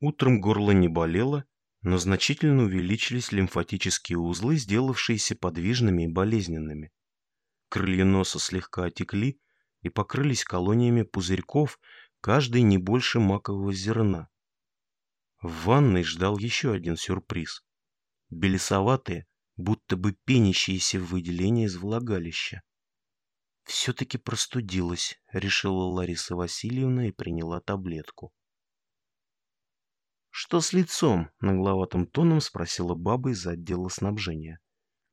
Утром горло не болело, но значительно увеличились лимфатические узлы, сделавшиеся подвижными и болезненными. Крылья носа слегка отекли и покрылись колониями пузырьков, каждый не больше макового зерна. В ванной ждал еще один сюрприз. Белесоватые, будто бы пенящиеся выделения из влагалища. «Все-таки простудилась», — решила Лариса Васильевна и приняла таблетку. «Что с лицом?» — нагловатым тоном спросила баба из отдела снабжения.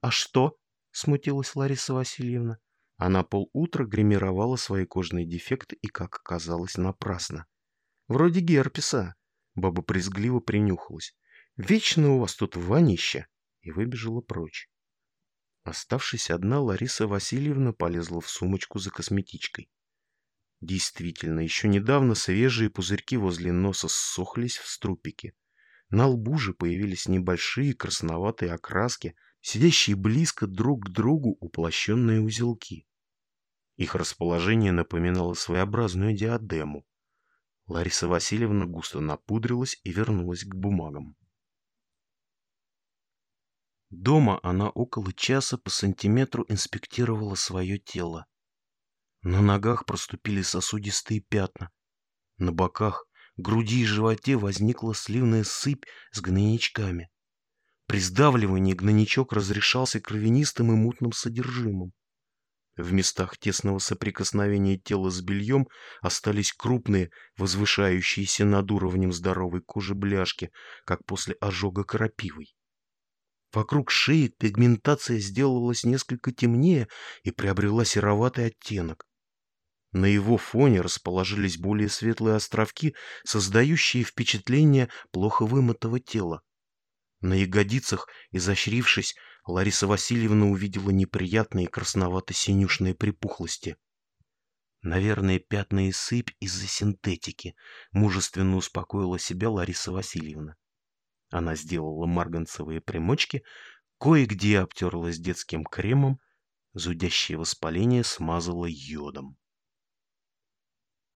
«А что?» — смутилась Лариса Васильевна. Она полутра гримировала свои кожные дефекты и, как оказалось, напрасно. «Вроде герпеса». Баба презгливо принюхалась. «Вечно у вас тут вонище!» и выбежала прочь. Оставшись одна, Лариса Васильевна полезла в сумочку за косметичкой. Действительно, еще недавно свежие пузырьки возле носа ссохлись в струпике. На лбу же появились небольшие красноватые окраски, сидящие близко друг к другу уплощенные узелки. Их расположение напоминало своеобразную диадему. Лариса Васильевна густо напудрилась и вернулась к бумагам. Дома она около часа по сантиметру инспектировала свое тело. На ногах проступили сосудистые пятна. На боках, груди и животе возникла сливная сыпь с гнойничками. При сдавливании гнойничок разрешался кровянистым и мутным содержимым. В местах тесного соприкосновения тела с бельем остались крупные, возвышающиеся над уровнем здоровой кожи бляшки, как после ожога крапивой. Вокруг шеи пигментация сделалась несколько темнее и приобрела сероватый оттенок. На его фоне расположились более светлые островки, создающие впечатление плохо вымытого тела. На ягодицах, изощрившись, Лариса Васильевна увидела неприятные красновато-синюшные припухлости. Наверное, пятна и сыпь из-за синтетики, мужественно успокоила себя Лариса Васильевна. Она сделала марганцевые примочки, кое-где обтерлась детским кремом, зудящее воспаление смазала йодом.